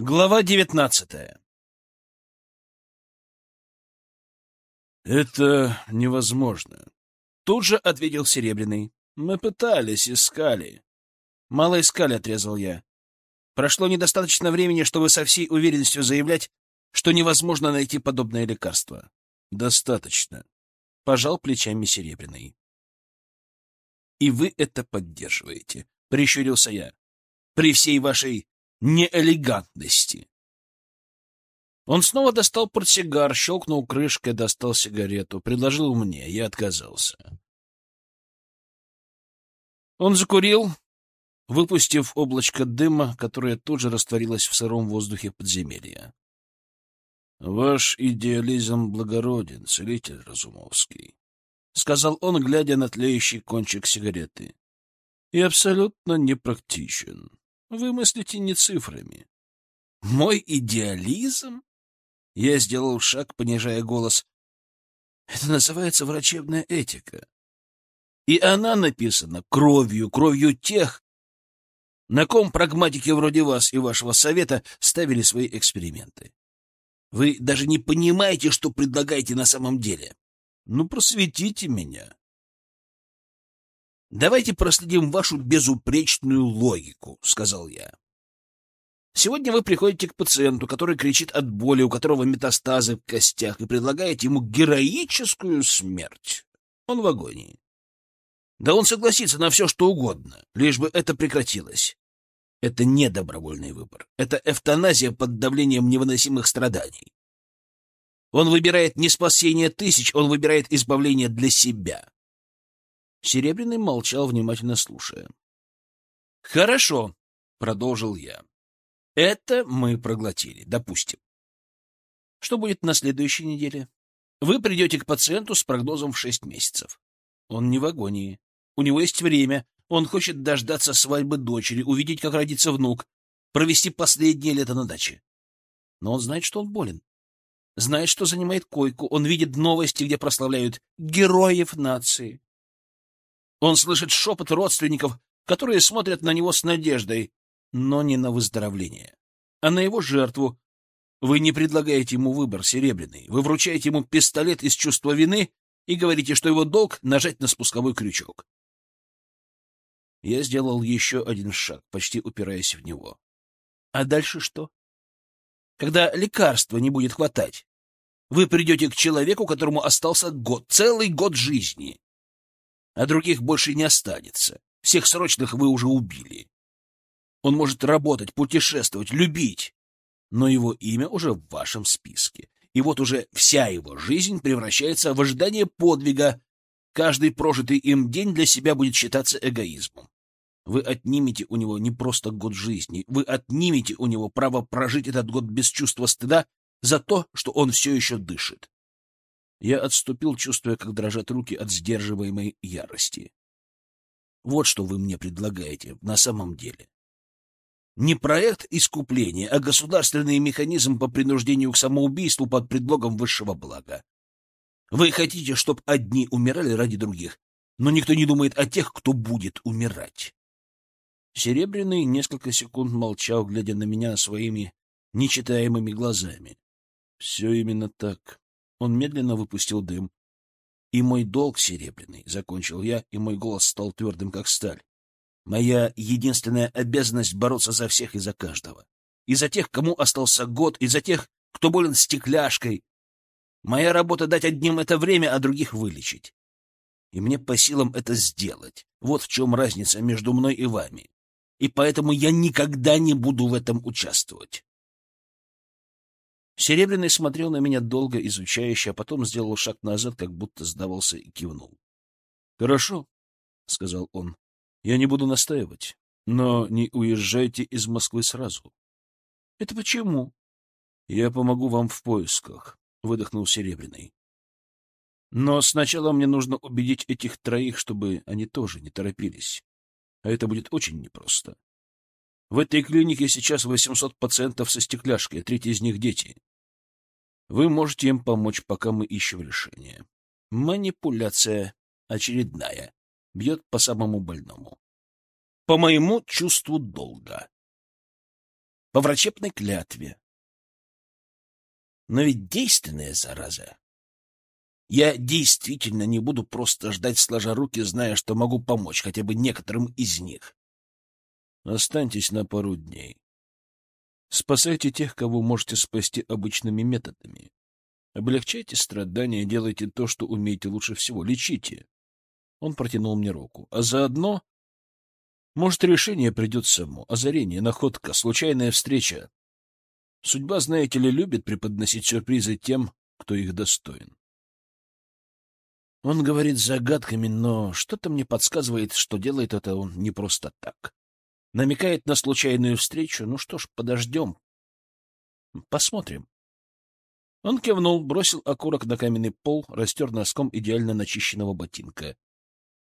Глава девятнадцатая «Это невозможно», — тут же ответил Серебряный. «Мы пытались, искали». «Мало искали», — отрезал я. «Прошло недостаточно времени, чтобы со всей уверенностью заявлять, что невозможно найти подобное лекарство». «Достаточно», — пожал плечами Серебряный. «И вы это поддерживаете», — прищурился я. «При всей вашей неэлегантности». Он снова достал портсигар, щелкнул крышкой, достал сигарету, предложил мне, я отказался. Он закурил, выпустив облачко дыма, которое тут же растворилось в сыром воздухе подземелья. — Ваш идеализм благороден, целитель Разумовский, — сказал он, глядя на тлеющий кончик сигареты. — И абсолютно непрактичен. Вы мыслите не цифрами. — Мой идеализм? Я сделал шаг, понижая голос. Это называется врачебная этика. И она написана кровью, кровью тех, на ком прагматики вроде вас и вашего совета ставили свои эксперименты. Вы даже не понимаете, что предлагаете на самом деле. Ну, просветите меня. Давайте проследим вашу безупречную логику, — сказал я. Сегодня вы приходите к пациенту, который кричит от боли, у которого метастазы в костях, и предлагаете ему героическую смерть. Он в агонии. Да он согласится на все, что угодно, лишь бы это прекратилось. Это не добровольный выбор. Это эвтаназия под давлением невыносимых страданий. Он выбирает не спасение тысяч, он выбирает избавление для себя. Серебряный молчал, внимательно слушая. «Хорошо», — продолжил я. Это мы проглотили, допустим. Что будет на следующей неделе? Вы придете к пациенту с прогнозом в шесть месяцев. Он не в агонии. У него есть время. Он хочет дождаться свадьбы дочери, увидеть, как родится внук, провести последнее лето на даче. Но он знает, что он болен. Знает, что занимает койку. Он видит новости, где прославляют героев нации. Он слышит шепот родственников, которые смотрят на него с надеждой но не на выздоровление, а на его жертву. Вы не предлагаете ему выбор, Серебряный. Вы вручаете ему пистолет из чувства вины и говорите, что его долг — нажать на спусковой крючок. Я сделал еще один шаг, почти упираясь в него. А дальше что? Когда лекарства не будет хватать, вы придете к человеку, которому остался год, целый год жизни, а других больше не останется. Всех срочных вы уже убили. Он может работать, путешествовать, любить, но его имя уже в вашем списке. И вот уже вся его жизнь превращается в ожидание подвига. Каждый прожитый им день для себя будет считаться эгоизмом. Вы отнимете у него не просто год жизни, вы отнимете у него право прожить этот год без чувства стыда за то, что он все еще дышит. Я отступил, чувствуя, как дрожат руки от сдерживаемой ярости. Вот что вы мне предлагаете на самом деле не проект искупления, а государственный механизм по принуждению к самоубийству под предлогом высшего блага. Вы хотите, чтобы одни умирали ради других, но никто не думает о тех, кто будет умирать. Серебряный несколько секунд молчал, глядя на меня своими нечитаемыми глазами. Все именно так. Он медленно выпустил дым. И мой долг, Серебряный, — закончил я, и мой голос стал твердым, как сталь. Моя единственная обязанность — бороться за всех и за каждого. И за тех, кому остался год, и за тех, кто болен стекляшкой. Моя работа — дать одним это время, а других вылечить. И мне по силам это сделать. Вот в чем разница между мной и вами. И поэтому я никогда не буду в этом участвовать. Серебряный смотрел на меня долго, изучающе, а потом сделал шаг назад, как будто сдавался и кивнул. — Хорошо, — сказал он. Я не буду настаивать, но не уезжайте из Москвы сразу. — Это почему? — Я помогу вам в поисках, — выдохнул Серебряный. — Но сначала мне нужно убедить этих троих, чтобы они тоже не торопились. А это будет очень непросто. В этой клинике сейчас 800 пациентов со стекляшкой, треть из них — дети. Вы можете им помочь, пока мы ищем решение. Манипуляция очередная бьет по самому больному. По моему чувству долга. по врачебной клятве. Но ведь действенная зараза. Я действительно не буду просто ждать сложа руки, зная, что могу помочь хотя бы некоторым из них. Останьтесь на пару дней. Спасайте тех, кого можете спасти обычными методами. Облегчайте страдания, делайте то, что умеете лучше всего. Лечите. Он протянул мне руку. А заодно... Может, решение придет само. Озарение, находка, случайная встреча. Судьба, знаете ли, любит преподносить сюрпризы тем, кто их достоин. Он говорит загадками, но что-то мне подсказывает, что делает это он не просто так. Намекает на случайную встречу. Ну что ж, подождем. Посмотрим. Он кивнул, бросил окурок на каменный пол, растер носком идеально начищенного ботинка.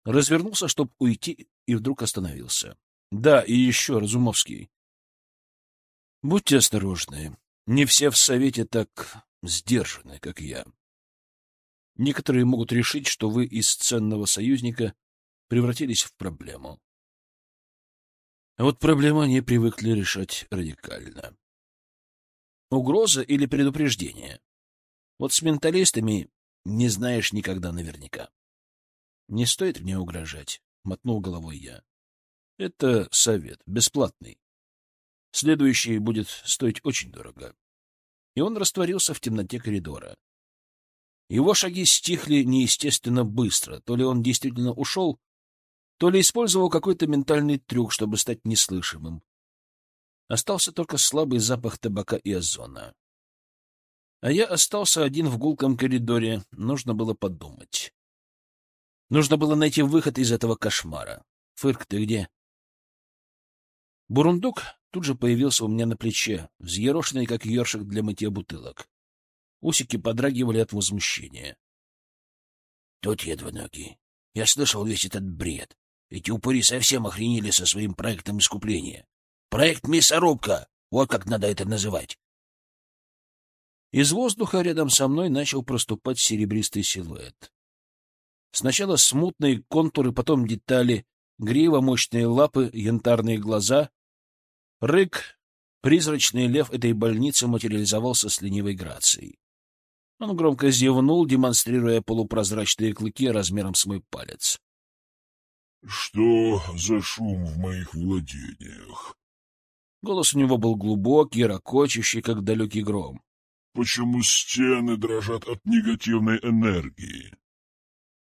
Развернулся, чтобы уйти, и вдруг остановился. — Да, и еще, Разумовский. Будьте осторожны. Не все в Совете так сдержаны, как я. Некоторые могут решить, что вы из ценного союзника превратились в проблему. А вот проблемы они привыкли решать радикально. Угроза или предупреждение? Вот с менталистами не знаешь никогда наверняка. Не стоит мне угрожать, — мотнул головой я. Это совет, бесплатный. Следующий будет стоить очень дорого. И он растворился в темноте коридора. Его шаги стихли неестественно быстро. То ли он действительно ушел, то ли использовал какой-то ментальный трюк, чтобы стать неслышимым. Остался только слабый запах табака и озона. А я остался один в гулком коридоре. Нужно было подумать. Нужно было найти выход из этого кошмара. Фырк, ты где? Бурундук тут же появился у меня на плече, взъерошенный, как ёршик для мытья бутылок. Усики подрагивали от возмущения. — Тут я двуногий. Я слышал весь этот бред. Эти упыри совсем охренели со своим проектом искупления. Проект «Мясорубка» — вот как надо это называть. Из воздуха рядом со мной начал проступать серебристый силуэт. Сначала смутные контуры, потом детали, грива, мощные лапы, янтарные глаза. Рык, призрачный лев этой больницы материализовался с ленивой грацией. Он громко зевнул, демонстрируя полупрозрачные клыки размером с мой палец. — Что за шум в моих владениях? Голос у него был глубокий, ракочущий, как далекий гром. «Почему стены дрожат от негативной энергии?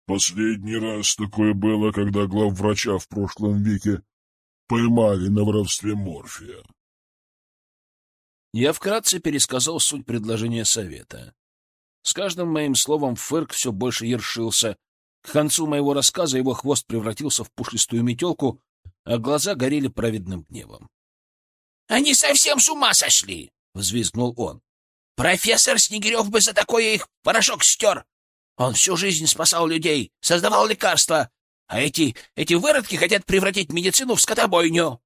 Последний раз такое было, когда главврача в прошлом веке поймали на воровстве морфия». Я вкратце пересказал суть предложения совета. С каждым моим словом Фырк все больше ершился. К концу моего рассказа его хвост превратился в пушистую метелку, а глаза горели праведным гневом. Они совсем с ума сошли! — взвизгнул он. — Профессор Снегирев бы за такое их порошок стер! Он всю жизнь спасал людей, создавал лекарства, а эти, эти выродки хотят превратить медицину в скотобойню.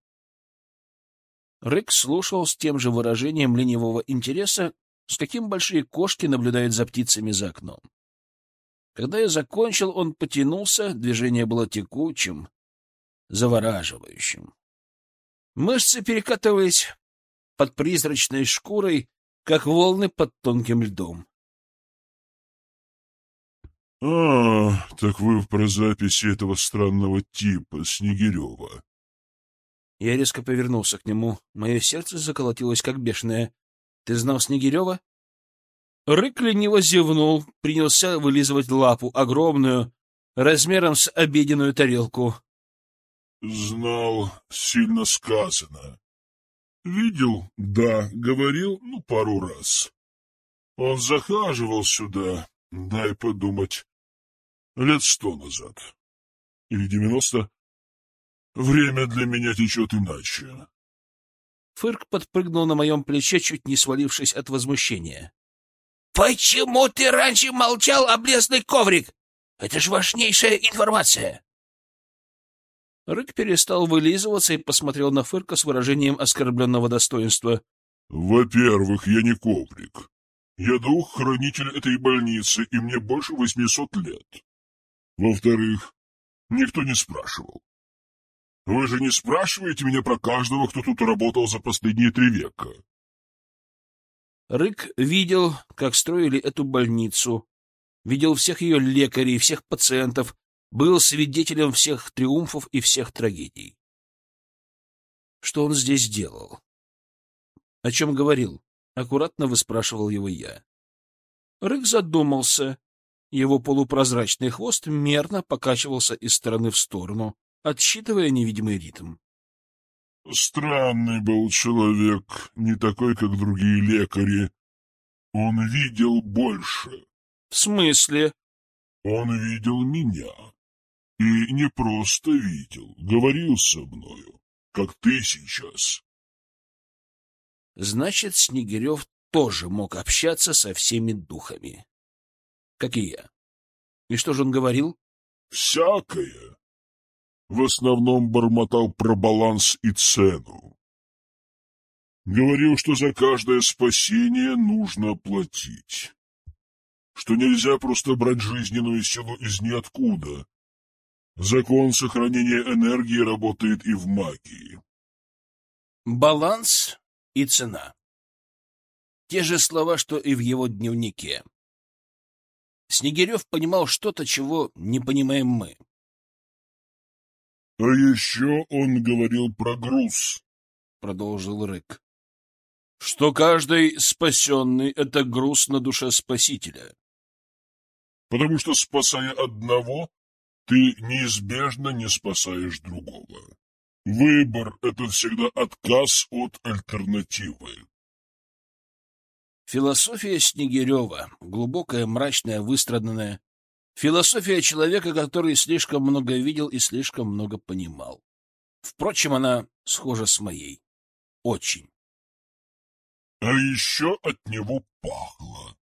Рык слушал с тем же выражением ленивого интереса, с каким большие кошки наблюдают за птицами за окном. Когда я закончил, он потянулся, движение было текучим, завораживающим. Мышцы перекатывались под призрачной шкурой, как волны под тонким льдом. — А, так вы про записи этого странного типа, Снегирева. Я резко повернулся к нему. Мое сердце заколотилось, как бешеное. — Ты знал Снегирева? Рык лениво зевнул, принялся вылизывать лапу, огромную, размером с обеденную тарелку. Знал, сильно сказано. Видел? Да, говорил, ну, пару раз. Он захаживал сюда, дай подумать, лет сто назад. Или девяносто. Время для меня течет иначе. Фырк подпрыгнул на моем плече, чуть не свалившись от возмущения. — Почему ты раньше молчал, облезный коврик? Это ж важнейшая информация. Рык перестал вылизываться и посмотрел на Фырка с выражением оскорбленного достоинства. — Во-первых, я не коврик. Я дух-хранитель этой больницы, и мне больше восьмисот лет. Во-вторых, никто не спрашивал. Вы же не спрашиваете меня про каждого, кто тут работал за последние три века. Рык видел, как строили эту больницу, видел всех ее лекарей, всех пациентов, был свидетелем всех триумфов и всех трагедий. Что он здесь делал? О чем говорил? Аккуратно выспрашивал его я. Рык задумался. Его полупрозрачный хвост мерно покачивался из стороны в сторону, отсчитывая невидимый ритм. Странный был человек, не такой, как другие лекари. Он видел больше. — В смысле? — Он видел меня. И не просто видел, говорил со мною, как ты сейчас. Значит, Снегирев тоже мог общаться со всеми духами. Как и я. И что же он говорил? — Всякое в основном бормотал про баланс и цену. Говорил, что за каждое спасение нужно платить, что нельзя просто брать жизненную силу из ниоткуда. Закон сохранения энергии работает и в магии. Баланс и цена. Те же слова, что и в его дневнике. Снегирев понимал что-то, чего не понимаем мы. — А еще он говорил про груз, — продолжил Рык, — что каждый спасенный — это груз на душе спасителя. — Потому что, спасая одного, ты неизбежно не спасаешь другого. Выбор — это всегда отказ от альтернативы. Философия Снегирева, глубокая, мрачная, выстраданная, Философия человека, который слишком много видел и слишком много понимал. Впрочем, она схожа с моей. Очень. А еще от него пахло.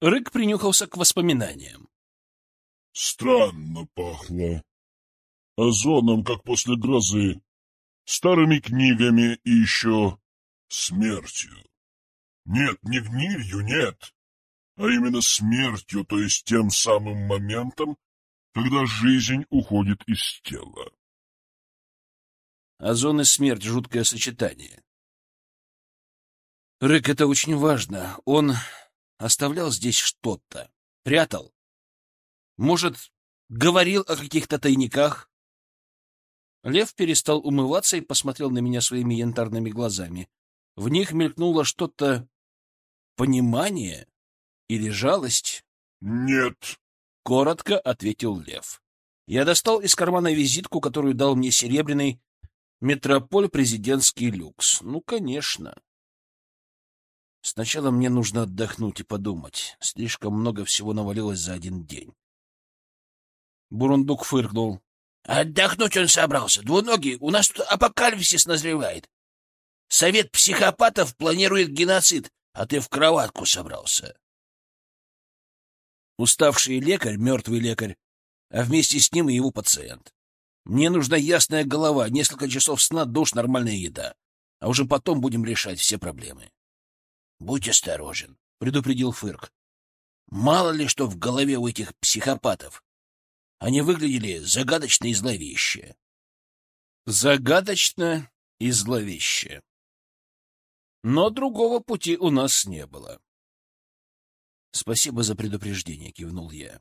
Рык принюхался к воспоминаниям. Странно пахло. Озоном, как после грозы, старыми книгами и еще смертью. Нет, не гнилью, нет а именно смертью, то есть тем самым моментом, когда жизнь уходит из тела. Озон и смерть — жуткое сочетание. Рык, это очень важно. Он оставлял здесь что-то, прятал. Может, говорил о каких-то тайниках? Лев перестал умываться и посмотрел на меня своими янтарными глазами. В них мелькнуло что-то... понимание или жалость? — Нет, — коротко ответил Лев. Я достал из кармана визитку, которую дал мне Серебряный «Метрополь президентский люкс». Ну, конечно. Сначала мне нужно отдохнуть и подумать. Слишком много всего навалилось за один день. Бурундук фыркнул. — Отдохнуть он собрался. Двуногий, у нас тут апокалипсис назревает. Совет психопатов планирует геноцид, а ты в кроватку собрался. Уставший лекарь, мертвый лекарь, а вместе с ним и его пациент. Мне нужна ясная голова, несколько часов сна, душ, нормальная еда. А уже потом будем решать все проблемы. — Будь осторожен, — предупредил Фырк. — Мало ли что в голове у этих психопатов. Они выглядели загадочно и зловеще. Загадочно и зловеще. Но другого пути у нас не было. Спасибо за предупреждение, кивнул я.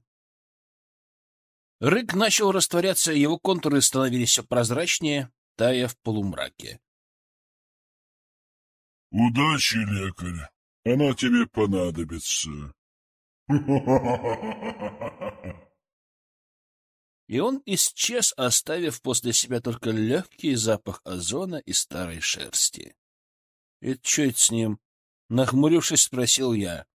Рык начал растворяться, его контуры становились все прозрачнее, тая в полумраке. Удачи, лекарь. Она тебе понадобится. И он исчез, оставив после себя только легкий запах озона и старой шерсти. — Это что это с ним? — нахмурившись, спросил я. —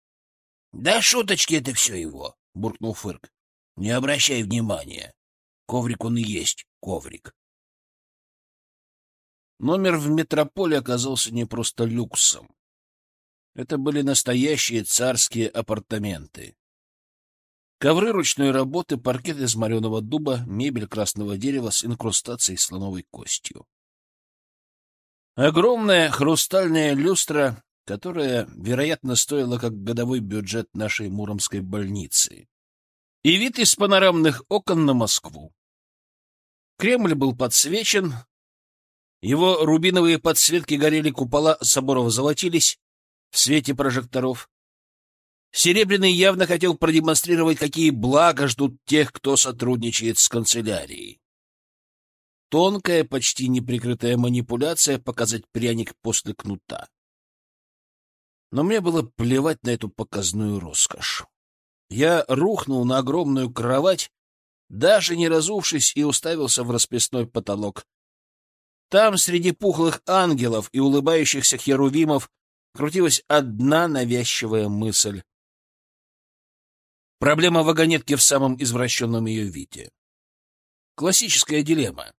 Да шуточки это все его, — буркнул Фырк. — Не обращай внимания. Коврик он и есть коврик. Номер в метрополе оказался не просто люксом. Это были настоящие царские апартаменты. Ковры ручной работы, паркет из мореного дуба, мебель красного дерева с инкрустацией слоновой костью. Огромная хрустальная люстра которая, вероятно, стоила как годовой бюджет нашей Муромской больницы. И вид из панорамных окон на Москву. Кремль был подсвечен, его рубиновые подсветки горели, купола соборов золотились в свете прожекторов. Серебряный явно хотел продемонстрировать, какие блага ждут тех, кто сотрудничает с канцелярией. Тонкая, почти неприкрытая манипуляция — показать пряник после кнута. Но мне было плевать на эту показную роскошь. Я рухнул на огромную кровать, даже не разувшись, и уставился в расписной потолок. Там, среди пухлых ангелов и улыбающихся херувимов, крутилась одна навязчивая мысль. Проблема вагонетки в самом извращенном ее виде. Классическая дилемма.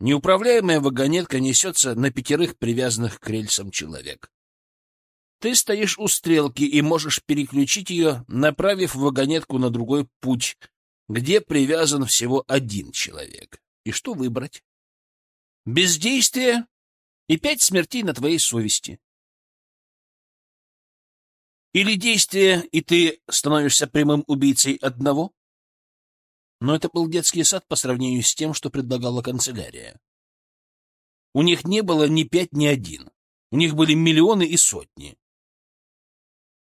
Неуправляемая вагонетка несется на пятерых привязанных к рельсам человек. Ты стоишь у стрелки и можешь переключить ее, направив вагонетку на другой путь, где привязан всего один человек. И что выбрать? Бездействие и пять смертей на твоей совести. Или действие, и ты становишься прямым убийцей одного? Но это был детский сад по сравнению с тем, что предлагала канцелярия. У них не было ни пять, ни один. У них были миллионы и сотни.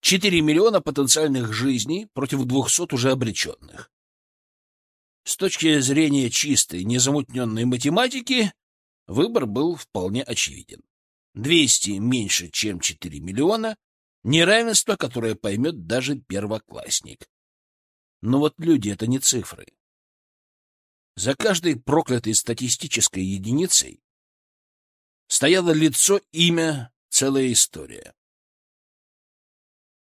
Четыре миллиона потенциальных жизней против двухсот уже обреченных. С точки зрения чистой, незамутненной математики, выбор был вполне очевиден. Двести меньше, чем четыре миллиона, неравенство, которое поймет даже первоклассник. Но вот люди — это не цифры. За каждой проклятой статистической единицей стояло лицо, имя, целая история.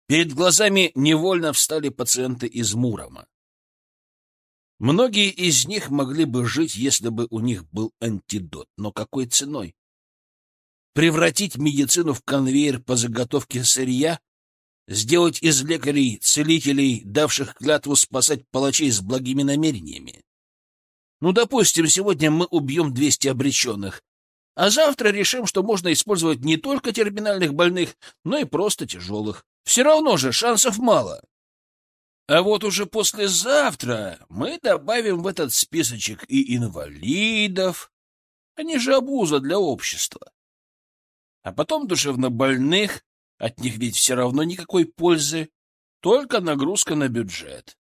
Перед глазами невольно встали пациенты из Мурома. Многие из них могли бы жить, если бы у них был антидот. Но какой ценой? Превратить медицину в конвейер по заготовке сырья сделать из лекарей целителей, давших клятву спасать палачей с благими намерениями. Ну, допустим, сегодня мы убьем 200 обреченных, а завтра решим, что можно использовать не только терминальных больных, но и просто тяжелых. Все равно же шансов мало. А вот уже послезавтра мы добавим в этот списочек и инвалидов. Они же обуза для общества. А потом душевнобольных, от них ведь все равно никакой пользы, только нагрузка на бюджет.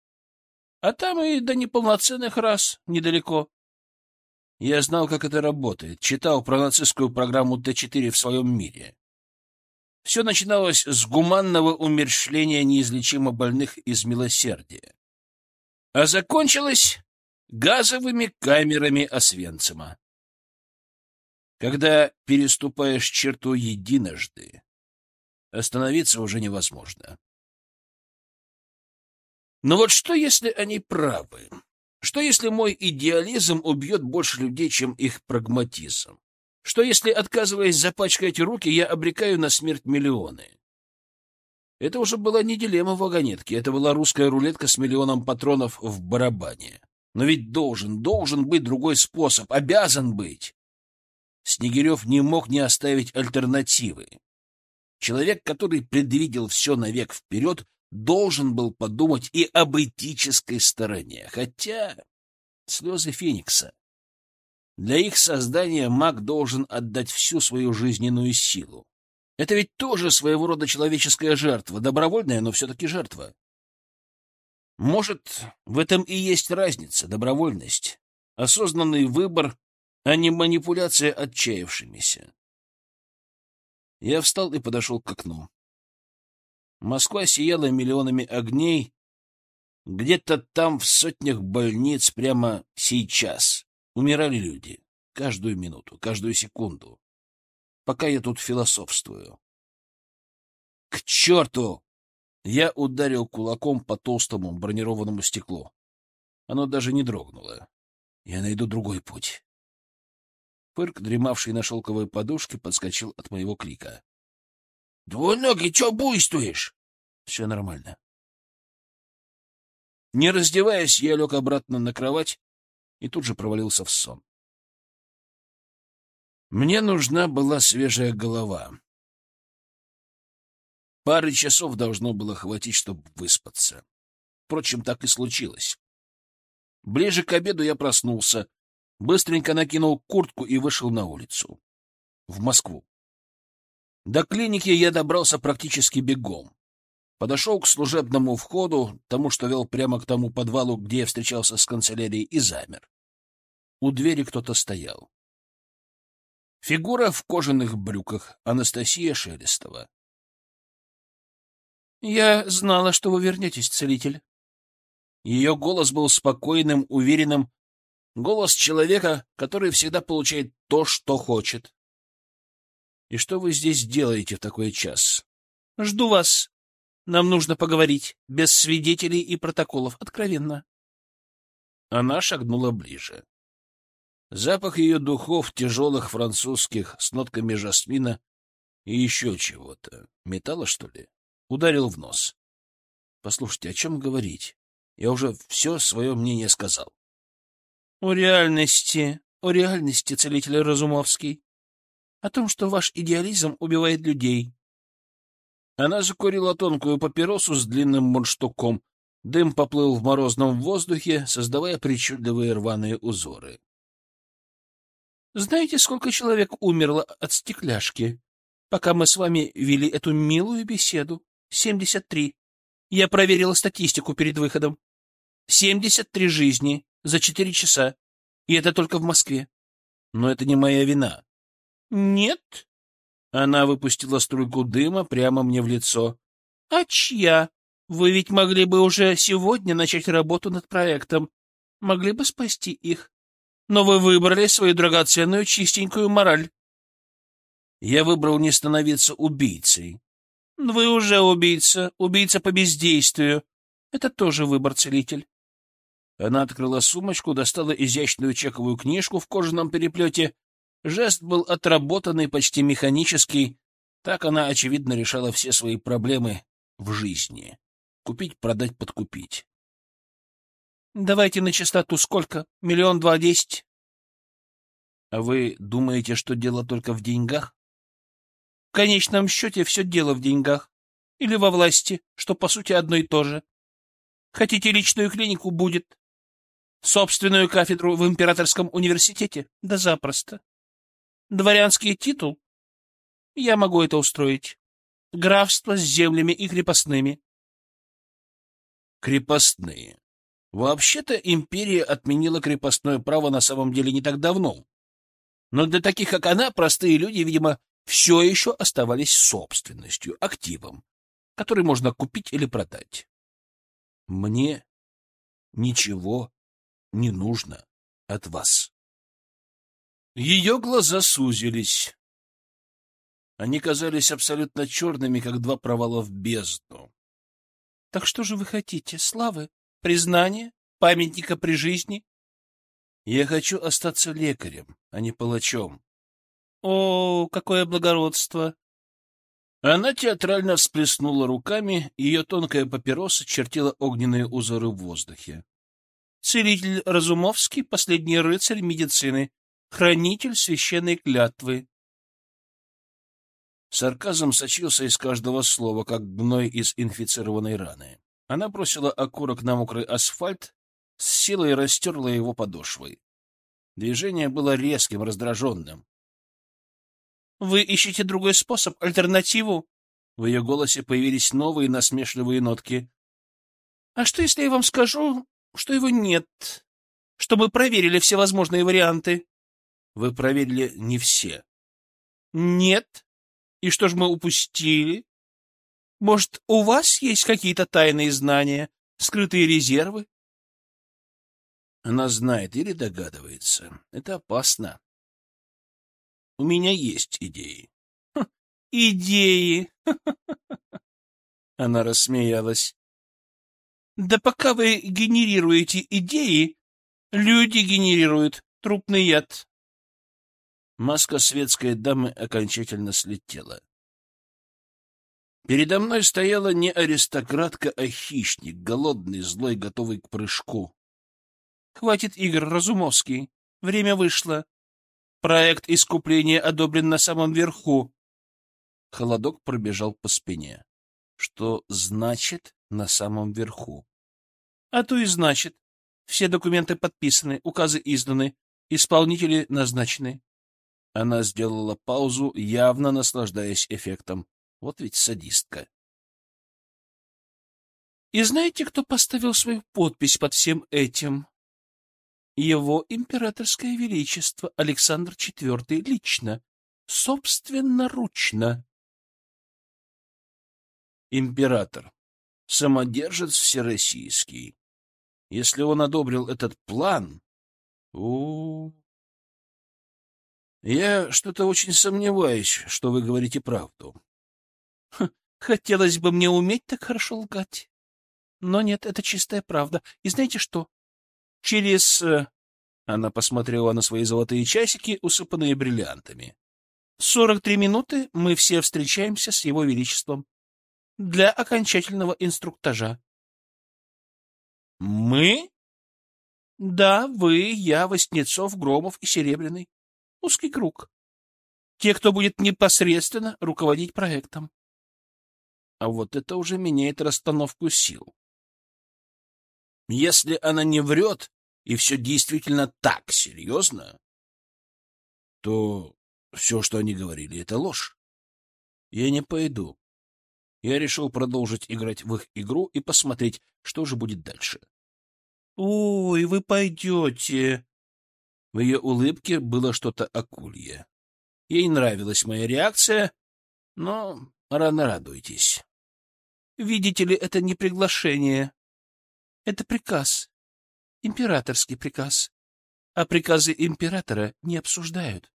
А там и до неполноценных раз недалеко. Я знал, как это работает, читал про нацистскую программу Т-4 в своем мире. Все начиналось с гуманного умерщвления неизлечимо больных из милосердия, а закончилось газовыми камерами Освенцима. Когда переступаешь черту единожды, Остановиться уже невозможно. Но вот что, если они правы? Что, если мой идеализм убьет больше людей, чем их прагматизм? Что, если, отказываясь запачкать руки, я обрекаю на смерть миллионы? Это уже была не дилемма вагонетки, это была русская рулетка с миллионом патронов в барабане. Но ведь должен, должен быть другой способ, обязан быть. Снегирев не мог не оставить альтернативы. Человек, который предвидел все навек вперед, должен был подумать и об этической стороне. Хотя слезы Феникса. Для их создания маг должен отдать всю свою жизненную силу. Это ведь тоже своего рода человеческая жертва, добровольная, но все-таки жертва. Может, в этом и есть разница, добровольность, осознанный выбор, а не манипуляция отчаявшимися. Я встал и подошел к окну. Москва сияла миллионами огней. Где-то там, в сотнях больниц, прямо сейчас, умирали люди. Каждую минуту, каждую секунду. Пока я тут философствую. К черту! Я ударил кулаком по толстому бронированному стеклу. Оно даже не дрогнуло. Я найду другой путь. Пырк, дремавший на шелковой подушке, подскочил от моего крика. — Двуногий, чё буйствуешь? — Все нормально. Не раздеваясь, я лег обратно на кровать и тут же провалился в сон. Мне нужна была свежая голова. Пары часов должно было хватить, чтобы выспаться. Впрочем, так и случилось. Ближе к обеду я проснулся, Быстренько накинул куртку и вышел на улицу. В Москву. До клиники я добрался практически бегом. Подошел к служебному входу, тому, что вел прямо к тому подвалу, где я встречался с канцелярией, и замер. У двери кто-то стоял. Фигура в кожаных брюках Анастасия Шелестова. «Я знала, что вы вернетесь, целитель». Ее голос был спокойным, уверенным, голос человека, который всегда получает то, что хочет. «И что вы здесь делаете в такой час?» «Жду вас. Нам нужно поговорить, без свидетелей и протоколов, откровенно». Она шагнула ближе. Запах ее духов, тяжелых французских, с нотками жасмина и еще чего-то. Металла, что ли? ударил в нос. Послушайте, о чем говорить? Я уже все свое мнение сказал. О реальности, о реальности, целитель Разумовский. О том, что ваш идеализм убивает людей. Она закурила тонкую папиросу с длинным мундштуком. Дым поплыл в морозном воздухе, создавая причудливые рваные узоры. Знаете, сколько человек умерло от стекляшки, пока мы с вами вели эту милую беседу? 73. Я проверила статистику перед выходом. 73 жизни за 4 часа. И это только в Москве. Но это не моя вина. Нет. Она выпустила струйку дыма прямо мне в лицо. А чья? Вы ведь могли бы уже сегодня начать работу над проектом. Могли бы спасти их. Но вы выбрали свою драгоценную чистенькую мораль. Я выбрал не становиться убийцей. Вы уже убийца, убийца по бездействию. Это тоже выбор, целитель. Она открыла сумочку, достала изящную чековую книжку в кожаном переплете. Жест был отработанный, почти механический. Так она, очевидно, решала все свои проблемы в жизни. Купить, продать, подкупить. Давайте на чистоту сколько? Миллион два десять? А вы думаете, что дело только в деньгах? В конечном счете все дело в деньгах. Или во власти, что по сути одно и то же. Хотите личную клинику — будет. Собственную кафедру в императорском университете? Да запросто. Дворянский титул? Я могу это устроить. Графство с землями и крепостными. Крепостные. Вообще-то империя отменила крепостное право на самом деле не так давно. Но для таких, как она, простые люди, видимо, все еще оставались собственностью, активом, который можно купить или продать. Мне ничего не нужно от вас. Ее глаза сузились. Они казались абсолютно черными, как два провала в бездну. — Так что же вы хотите? Славы? Признания? Памятника при жизни? — Я хочу остаться лекарем, а не палачом. О, какое благородство! Она театрально всплеснула руками, ее тонкая папироса чертила огненные узоры в воздухе. Целитель Разумовский, последний рыцарь медицины, хранитель священной клятвы. Сарказм сочился из каждого слова, как гной из инфицированной раны. Она бросила окурок на мокрый асфальт, с силой растерла его подошвой. Движение было резким, раздраженным. Вы ищете другой способ, альтернативу? В ее голосе появились новые насмешливые нотки. А что, если я вам скажу, что его нет? Что мы проверили все возможные варианты. Вы проверили не все. Нет? И что же мы упустили? Может, у вас есть какие-то тайные знания, скрытые резервы? Она знает или догадывается. Это опасно. У меня есть идеи. Идеи. Она рассмеялась. Да пока вы генерируете идеи, люди генерируют трупный яд. Маска светской дамы окончательно слетела. Передо мной стояла не аристократка, а хищник, голодный, злой, готовый к прыжку. — Хватит игр, Разумовский. Время вышло. Проект искупления одобрен на самом верху. Холодок пробежал по спине. Что значит «на самом верху»? А то и значит. Все документы подписаны, указы изданы, Исполнители назначены. Она сделала паузу, явно наслаждаясь эффектом. Вот ведь садистка. И знаете, кто поставил свою подпись под всем этим? Его императорское величество Александр IV лично, собственноручно. Император, самодержец всероссийский. Если он одобрил этот план... У, -у, -у. Я что-то очень сомневаюсь, что вы говорите правду. Хм, хотелось бы мне уметь так хорошо лгать. Но нет, это чистая правда. И знаете что? Через... Э, она посмотрела на свои золотые часики, усыпанные бриллиантами. Сорок три минуты мы все встречаемся с его величеством для окончательного инструктажа. Мы? Да, вы, я, Востнецов, Громов и Серебряный. Узкий круг. Те, кто будет непосредственно руководить проектом. А вот это уже меняет расстановку сил. Если она не врет, и все действительно так серьезно, то все, что они говорили, — это ложь. Я не пойду. Я решил продолжить играть в их игру и посмотреть, что же будет дальше. — Ой, вы пойдете. В ее улыбке было что-то акулье. Ей нравилась моя реакция, но рано радуйтесь. — Видите ли, это не приглашение. Это приказ. Императорский приказ. А приказы императора не обсуждают.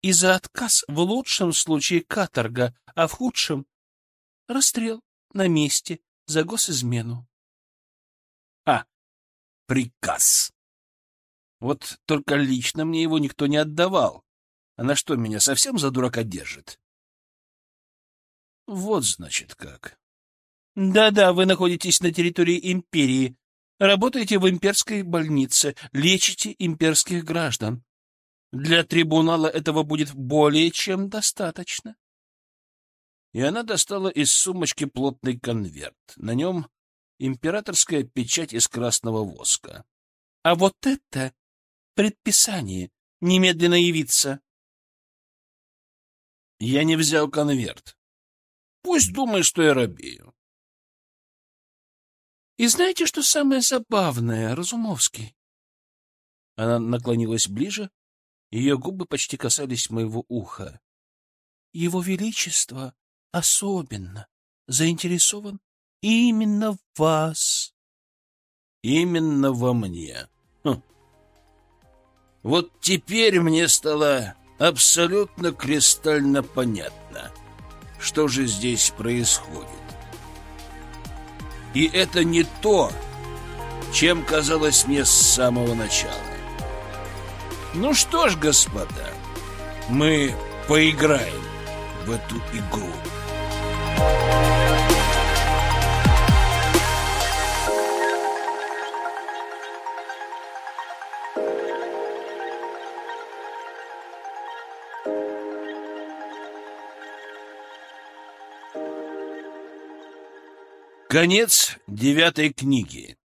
И за отказ в лучшем случае каторга, а в худшем — расстрел на месте за госизмену. А, приказ. Вот только лично мне его никто не отдавал. Она что, меня совсем за дурака держит? Вот, значит, как. Да-да, вы находитесь на территории империи, работаете в имперской больнице, лечите имперских граждан. Для трибунала этого будет более чем достаточно. И она достала из сумочки плотный конверт. На нем императорская печать из красного воска. — А вот это предписание немедленно явиться. Я не взял конверт. Пусть думает, что я робею. И знаете, что самое забавное, Разумовский? Она наклонилась ближе, ее губы почти касались моего уха. Его Величество особенно заинтересован именно в вас. Именно во мне. Хм. Вот теперь мне стало абсолютно кристально понятно, что же здесь происходит. И это не то, чем казалось мне с самого начала. Ну что ж, господа, мы поиграем в эту игру. Конец девятой книги.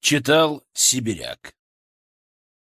Читал Сибиряк.